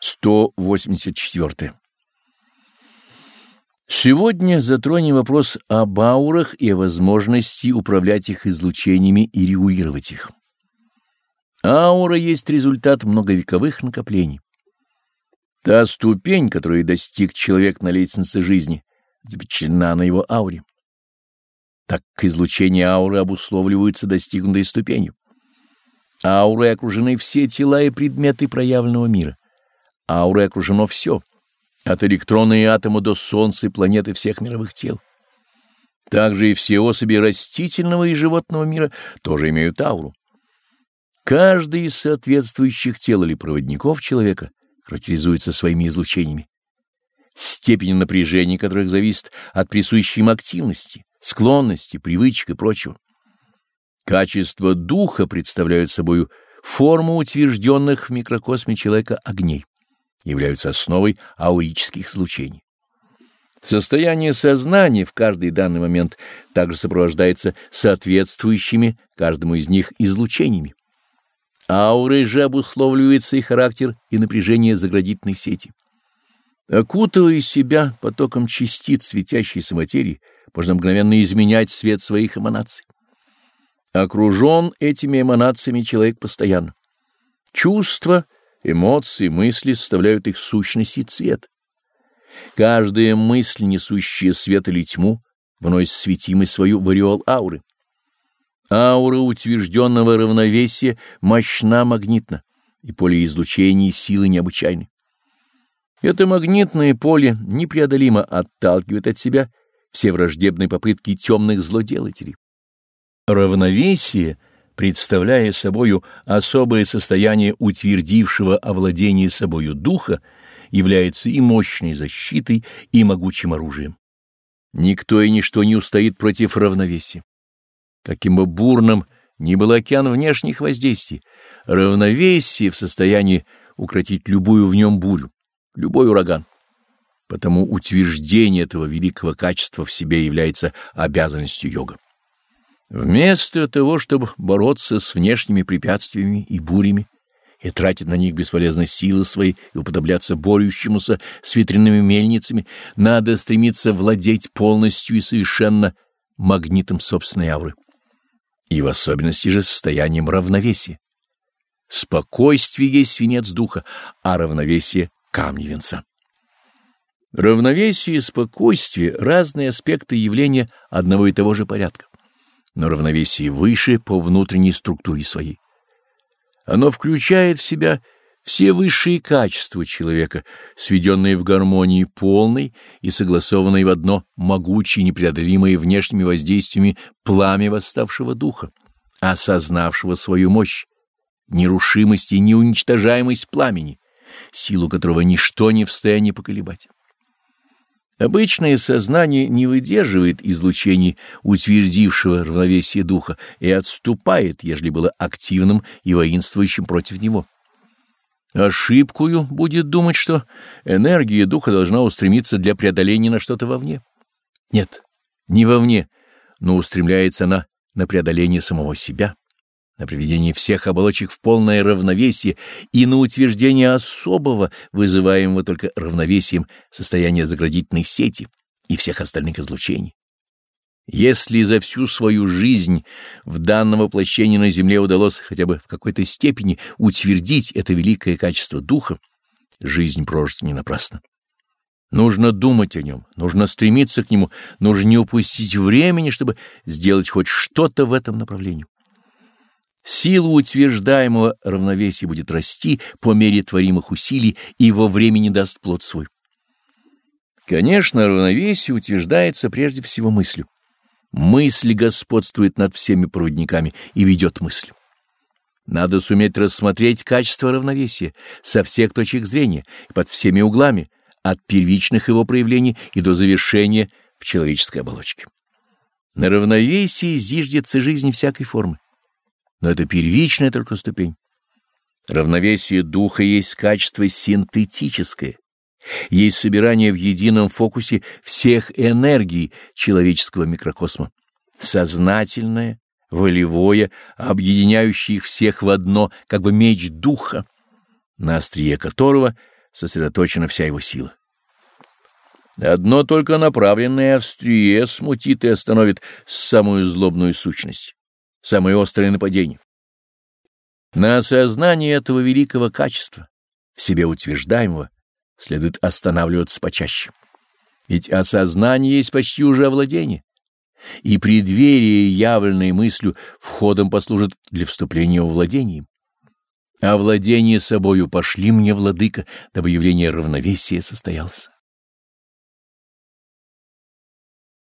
184. Сегодня затронем вопрос об аурах и о возможности управлять их излучениями и регулировать их. Аура есть результат многовековых накоплений. Та ступень, которую достиг человек на лестнице жизни, запечатлена на его ауре. Так излучение ауры обусловливаются достигнутой ступенью. Аурой окружены все тела и предметы проявленного мира. Аурой окружено все, от электрона и атома до Солнца и планеты всех мировых тел. Также и все особи растительного и животного мира тоже имеют ауру. Каждый из соответствующих тел или проводников человека характеризуется своими излучениями. Степень напряжения которых зависит от присущей им активности, склонности, привычек и прочего. Качества духа представляют собою форму утвержденных в микрокосме человека огней являются основой аурических излучений. Состояние сознания в каждый данный момент также сопровождается соответствующими каждому из них излучениями. Аурой же обусловливается и характер, и напряжение заградительной сети. Окутывая себя потоком частиц светящейся материи, можно мгновенно изменять свет своих эманаций. Окружен этими эманациями человек постоянно. Чувства — Эмоции, мысли составляют их сущность и цвет. Каждая мысль, несущая свет или тьму, вносит светимость свою в ореол ауры. Аура утвержденного равновесия мощна магнитна, и поле излучения силы необычайны. Это магнитное поле непреодолимо отталкивает от себя все враждебные попытки темных злоделателей. Равновесие — представляя собою особое состояние утвердившего овладение собою духа, является и мощной защитой, и могучим оружием. Никто и ничто не устоит против равновесия. Каким бы бурным ни был океан внешних воздействий, равновесие в состоянии укротить любую в нем бурю, любой ураган. Потому утверждение этого великого качества в себе является обязанностью йога. Вместо того, чтобы бороться с внешними препятствиями и бурями, и тратить на них бесполезно силы свои и уподобляться борющемуся с ветряными мельницами, надо стремиться владеть полностью и совершенно магнитом собственной ауры, и в особенности же состоянием равновесия. Спокойствие есть свинец духа, а равновесие — камни венца. Равновесие и спокойствие — разные аспекты явления одного и того же порядка но равновесие выше по внутренней структуре своей. Оно включает в себя все высшие качества человека, сведенные в гармонии полной и согласованные в одно могучее, непреодолимое внешними воздействиями пламя восставшего духа, осознавшего свою мощь, нерушимость и неуничтожаемость пламени, силу которого ничто не в состоянии поколебать. Обычное сознание не выдерживает излучений утвердившего равновесие духа и отступает, ежели было активным и воинствующим против него. Ошибкою будет думать, что энергия духа должна устремиться для преодоления на что-то вовне. Нет, не вовне, но устремляется она на преодоление самого себя на приведение всех оболочек в полное равновесие и на утверждение особого, вызываемого только равновесием состояния заградительной сети и всех остальных излучений. Если за всю свою жизнь в данном воплощении на Земле удалось хотя бы в какой-то степени утвердить это великое качество духа, жизнь прожита не напрасно. Нужно думать о нем, нужно стремиться к нему, нужно не упустить времени, чтобы сделать хоть что-то в этом направлении. Сила утверждаемого равновесия будет расти по мере творимых усилий и во времени даст плод свой. Конечно, равновесие утверждается прежде всего мыслью. Мысль господствует над всеми проводниками и ведет мысль. Надо суметь рассмотреть качество равновесия со всех точек зрения и под всеми углами, от первичных его проявлений и до завершения в человеческой оболочке. На равновесии зиждется жизнь всякой формы но это первичная только ступень. Равновесие духа есть качество синтетическое, есть собирание в едином фокусе всех энергий человеческого микрокосма, сознательное, волевое, объединяющее их всех в одно, как бы меч духа, на острие которого сосредоточена вся его сила. Одно только направленное острие смутит и остановит самую злобную сущность, самое острое нападение. На осознание этого великого качества, в себе утверждаемого, следует останавливаться почаще. Ведь осознание есть почти уже овладение, и преддверие, явленное мыслью, входом послужит для вступления в владение. А владение собою пошли мне, владыка, дабы явление равновесия состоялось.